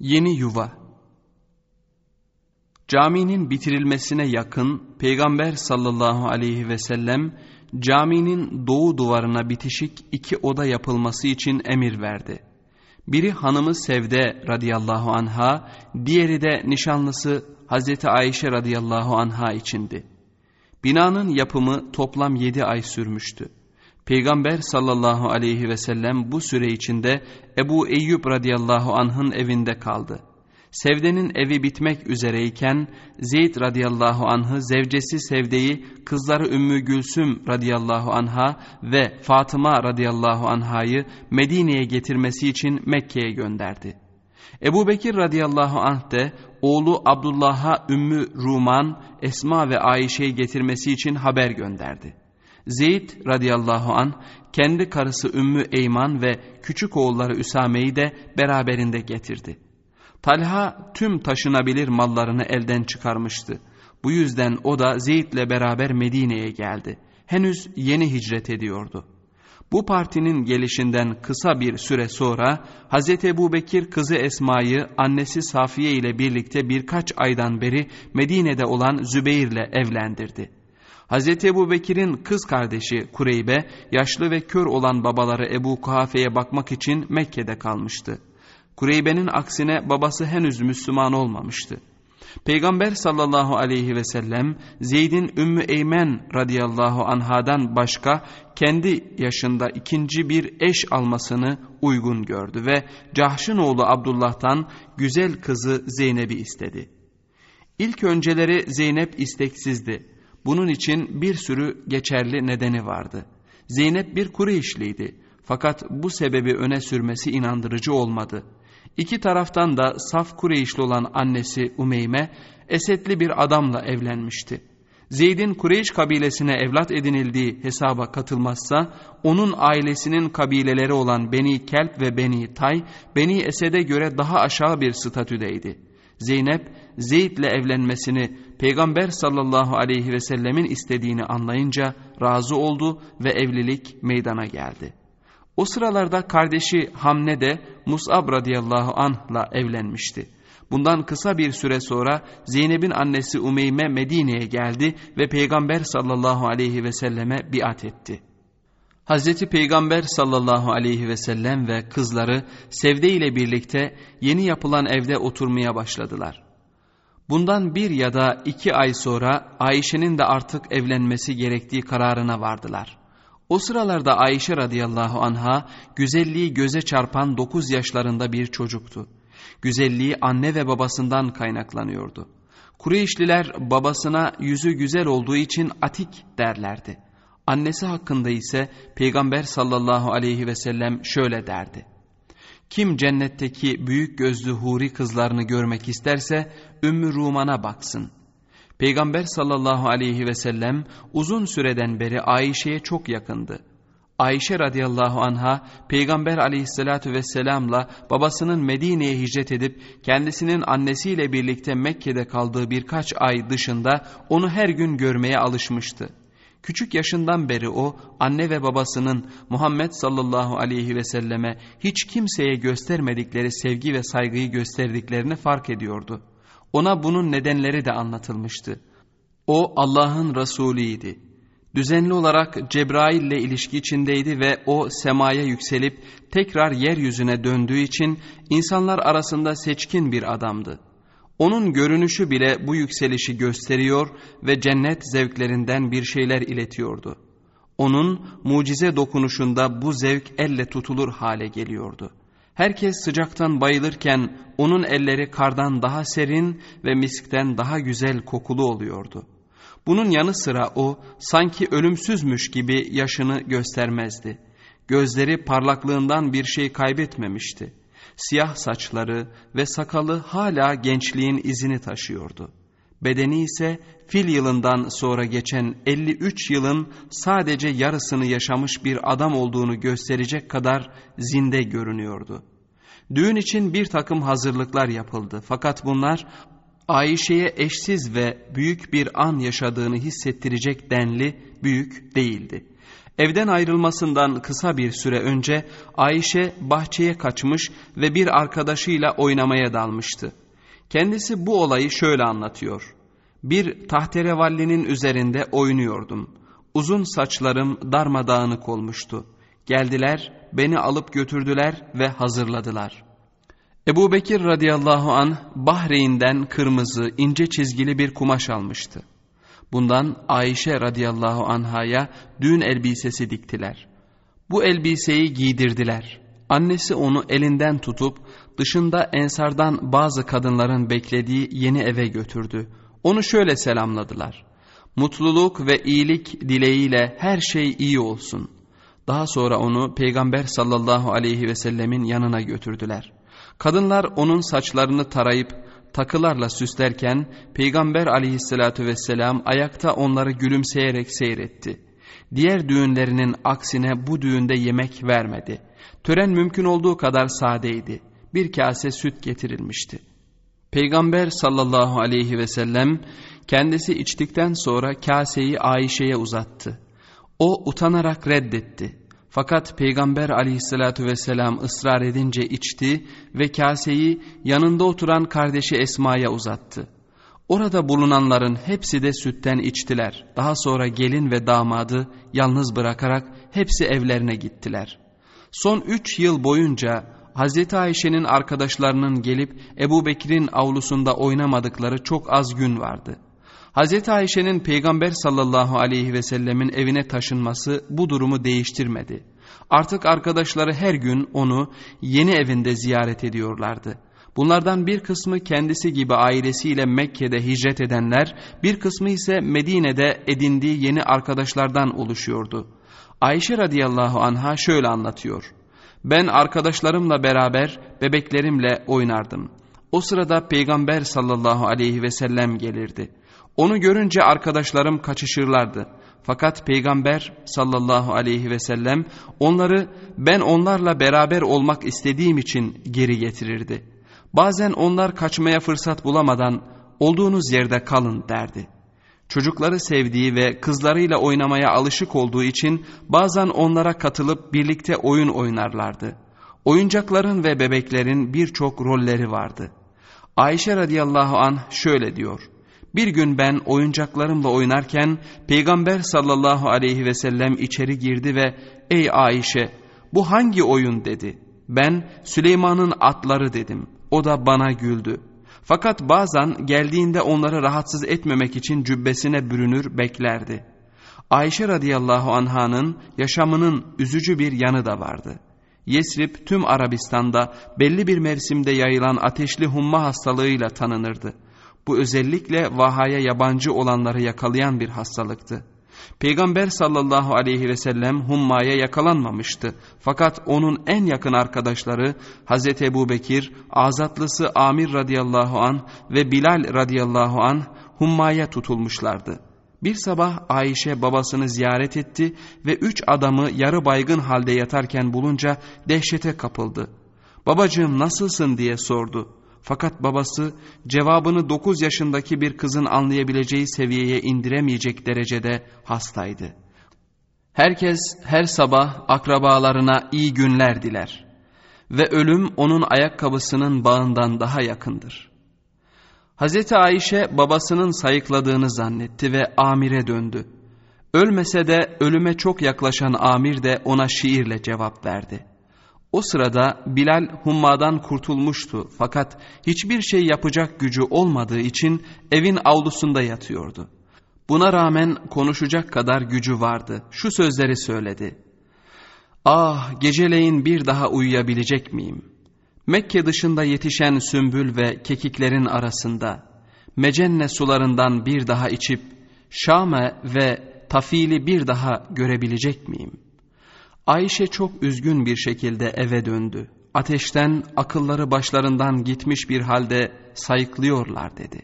Yeni yuva Caminin bitirilmesine yakın Peygamber sallallahu aleyhi ve sellem caminin doğu duvarına bitişik iki oda yapılması için emir verdi. Biri hanımı Sevde radıyallahu anha, diğeri de nişanlısı Hazreti Ayşe radıyallahu anha içindi. Binanın yapımı toplam yedi ay sürmüştü. Peygamber sallallahu aleyhi ve sellem bu süre içinde Ebu Eyyub radıyallahu anh'ın evinde kaldı. Sevde'nin evi bitmek üzereyken Zeyd radıyallahu anh'ı zevcesi Sevde'yi kızları Ümmü Gülsüm radıyallahu anha ve Fatıma radıyallahu anhayı Medine'ye getirmesi için Mekke'ye gönderdi. Ebu Bekir radıyallahu anh de oğlu Abdullah'a Ümmü Ruman, Esma ve Ayşe'yi getirmesi için haber gönderdi. Zeyd radıyallahu an kendi karısı Ümmü Eyman ve küçük oğulları Üsame'yi de beraberinde getirdi. Talha tüm taşınabilir mallarını elden çıkarmıştı. Bu yüzden o da Zeyd'le beraber Medine'ye geldi. Henüz yeni hicret ediyordu. Bu partinin gelişinden kısa bir süre sonra Hz. Ebu Bekir kızı Esma'yı annesi Safiye ile birlikte birkaç aydan beri Medine'de olan Zübeyir ile evlendirdi. Hz. Ebu Bekir'in kız kardeşi Kureybe, yaşlı ve kör olan babaları Ebu Kuhafe'ye bakmak için Mekke'de kalmıştı. Kureybe'nin aksine babası henüz Müslüman olmamıştı. Peygamber sallallahu aleyhi ve sellem Zeyd'in Ümmü Eymen radıyallahu anhadan başka kendi yaşında ikinci bir eş almasını uygun gördü ve Cahş'ın oğlu Abdullah'tan güzel kızı Zeynep'i istedi. İlk önceleri Zeynep isteksizdi. Bunun için bir sürü geçerli nedeni vardı. Zeynep bir Kureyşliydi. Fakat bu sebebi öne sürmesi inandırıcı olmadı. İki taraftan da saf Kureyşli olan annesi Umeyme, esetli bir adamla evlenmişti. Zeyd'in Kureyş kabilesine evlat edinildiği hesaba katılmazsa, onun ailesinin kabileleri olan Beni Kelp ve Beni Tay, Beni Esed'e göre daha aşağı bir statüdeydi. Zeynep, Zeyd'le evlenmesini Peygamber sallallahu aleyhi ve sellemin istediğini anlayınca razı oldu ve evlilik meydana geldi. O sıralarda kardeşi Hamne de Mus'ab radıyallahu anh'la evlenmişti. Bundan kısa bir süre sonra Zeynep'in annesi Umeyme Medine'ye geldi ve Peygamber sallallahu aleyhi ve selleme biat etti. Hazreti Peygamber sallallahu aleyhi ve sellem ve kızları Sevde ile birlikte yeni yapılan evde oturmaya başladılar. Bundan bir ya da iki ay sonra Ayşe'nin de artık evlenmesi gerektiği kararına vardılar. O sıralarda Ayşe radıyallahu anha güzelliği göze çarpan dokuz yaşlarında bir çocuktu. Güzelliği anne ve babasından kaynaklanıyordu. Kureyşliler babasına yüzü güzel olduğu için atik derlerdi. Annesi hakkında ise Peygamber sallallahu aleyhi ve sellem şöyle derdi. Kim cennetteki büyük gözlü huri kızlarını görmek isterse Ümmü Ruman'a baksın. Peygamber sallallahu aleyhi ve sellem uzun süreden beri Ayşe'ye çok yakındı. Ayşe radıyallahu anha Peygamber aleyhissalatü vesselamla babasının Medine'ye hicret edip kendisinin annesiyle birlikte Mekke'de kaldığı birkaç ay dışında onu her gün görmeye alışmıştı. Küçük yaşından beri o anne ve babasının Muhammed sallallahu aleyhi ve selleme hiç kimseye göstermedikleri sevgi ve saygıyı gösterdiklerini fark ediyordu. Ona bunun nedenleri de anlatılmıştı. O Allah'ın Resulüydi. Düzenli olarak Cebrail ile ilişki içindeydi ve o semaya yükselip tekrar yeryüzüne döndüğü için insanlar arasında seçkin bir adamdı. Onun görünüşü bile bu yükselişi gösteriyor ve cennet zevklerinden bir şeyler iletiyordu. Onun mucize dokunuşunda bu zevk elle tutulur hale geliyordu. Herkes sıcaktan bayılırken onun elleri kardan daha serin ve miskten daha güzel kokulu oluyordu. Bunun yanı sıra o sanki ölümsüzmüş gibi yaşını göstermezdi. Gözleri parlaklığından bir şey kaybetmemişti. Siyah saçları ve sakalı hala gençliğin izini taşıyordu. Bedeni ise fil yılından sonra geçen 53 yılın sadece yarısını yaşamış bir adam olduğunu gösterecek kadar zinde görünüyordu. Düğün için bir takım hazırlıklar yapıldı fakat bunlar Ayşe'ye eşsiz ve büyük bir an yaşadığını hissettirecek denli büyük değildi. Evden ayrılmasından kısa bir süre önce Ayşe bahçeye kaçmış ve bir arkadaşıyla oynamaya dalmıştı. Kendisi bu olayı şöyle anlatıyor. Bir tahterevallinin üzerinde oynuyordum. Uzun saçlarım darmadağınık olmuştu. Geldiler, beni alıp götürdüler ve hazırladılar. Ebu Bekir radıyallahu an Bahreyn'den kırmızı ince çizgili bir kumaş almıştı. Bundan Ayşe radıyallahu anhaya düğün elbisesi diktiler. Bu elbiseyi giydirdiler. Annesi onu elinden tutup dışında ensardan bazı kadınların beklediği yeni eve götürdü. Onu şöyle selamladılar. Mutluluk ve iyilik dileğiyle her şey iyi olsun. Daha sonra onu Peygamber sallallahu aleyhi ve sellemin yanına götürdüler. Kadınlar onun saçlarını tarayıp takılarla süslerken Peygamber aleyhissalatü vesselam ayakta onları gülümseyerek seyretti. Diğer düğünlerinin aksine bu düğünde yemek vermedi. Tören mümkün olduğu kadar sadeydi. Bir kase süt getirilmişti. Peygamber sallallahu aleyhi ve sellem kendisi içtikten sonra kaseyi Ayşe'ye uzattı. O utanarak reddetti. Fakat Peygamber aleyhissalatü vesselam ısrar edince içti ve kaseyi yanında oturan kardeşi Esma'ya uzattı. Orada bulunanların hepsi de sütten içtiler. Daha sonra gelin ve damadı yalnız bırakarak hepsi evlerine gittiler. Son üç yıl boyunca Hz. Ayşe'nin arkadaşlarının gelip Ebu Bekir'in avlusunda oynamadıkları çok az gün vardı. Hz. Ayşe'nin Peygamber sallallahu aleyhi ve sellemin evine taşınması bu durumu değiştirmedi. Artık arkadaşları her gün onu yeni evinde ziyaret ediyorlardı. Bunlardan bir kısmı kendisi gibi ailesiyle Mekke'de hicret edenler, bir kısmı ise Medine'de edindiği yeni arkadaşlardan oluşuyordu. Ayşe radıyallahu anha şöyle anlatıyor. Ben arkadaşlarımla beraber bebeklerimle oynardım. O sırada Peygamber sallallahu aleyhi ve sellem gelirdi. Onu görünce arkadaşlarım kaçışırlardı. Fakat Peygamber sallallahu aleyhi ve sellem onları ben onlarla beraber olmak istediğim için geri getirirdi. Bazen onlar kaçmaya fırsat bulamadan olduğunuz yerde kalın derdi. Çocukları sevdiği ve kızlarıyla oynamaya alışık olduğu için bazen onlara katılıp birlikte oyun oynarlardı. Oyuncakların ve bebeklerin birçok rolleri vardı. Ayşe radıyallahu an şöyle diyor. Bir gün ben oyuncaklarımla oynarken Peygamber sallallahu aleyhi ve sellem içeri girdi ve ''Ey Ayşe bu hangi oyun?'' dedi. Ben Süleyman'ın atları dedim. O da bana güldü. Fakat bazen geldiğinde onları rahatsız etmemek için cübbesine bürünür beklerdi. Ayşe radıyallahu anhanın yaşamının üzücü bir yanı da vardı. Yesrib tüm Arabistan'da belli bir mevsimde yayılan ateşli humma hastalığıyla tanınırdı. Bu özellikle vahaya yabancı olanları yakalayan bir hastalıktı. Peygamber sallallahu aleyhi ve sellem hummaya yakalanmamıştı. Fakat onun en yakın arkadaşları Hazreti Ebu Bekir, azatlısı Amir radıyallahu an ve Bilal radıyallahu an hummaya tutulmuşlardı. Bir sabah Ayşe babasını ziyaret etti ve üç adamı yarı baygın halde yatarken bulunca dehşete kapıldı. Babacığım nasılsın diye sordu. Fakat babası cevabını 9 yaşındaki bir kızın anlayabileceği seviyeye indiremeyecek derecede hastaydı. Herkes her sabah akrabalarına iyi günler diler ve ölüm onun ayakkabısının bağından daha yakındır. Hz. Ayşe babasının sayıkladığını zannetti ve amire döndü. Ölmese de ölüme çok yaklaşan amir de ona şiirle cevap verdi.'' O sırada Bilal hummadan kurtulmuştu fakat hiçbir şey yapacak gücü olmadığı için evin avlusunda yatıyordu. Buna rağmen konuşacak kadar gücü vardı. Şu sözleri söyledi. Ah geceleyin bir daha uyuyabilecek miyim? Mekke dışında yetişen sümbül ve kekiklerin arasında Mecenne sularından bir daha içip Şame ve Tafil'i bir daha görebilecek miyim?'' Ayşe çok üzgün bir şekilde eve döndü. Ateşten akılları başlarından gitmiş bir halde sayıklıyorlar dedi.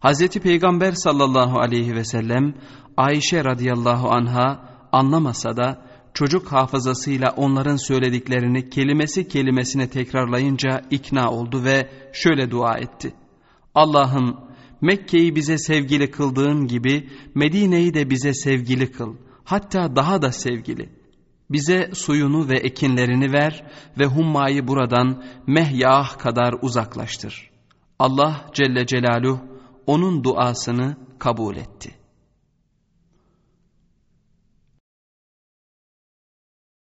Hazreti Peygamber sallallahu aleyhi ve sellem Ayşe radıyallahu anha anlamasa da çocuk hafızasıyla onların söylediklerini kelimesi kelimesine tekrarlayınca ikna oldu ve şöyle dua etti. Allah'ım Mekke'yi bize sevgili kıldığın gibi Medine'yi de bize sevgili kıl. hatta daha da sevgili. Bize suyunu ve ekinlerini ver ve hummayı buradan mehyah kadar uzaklaştır. Allah Celle Celaluhu onun duasını kabul etti.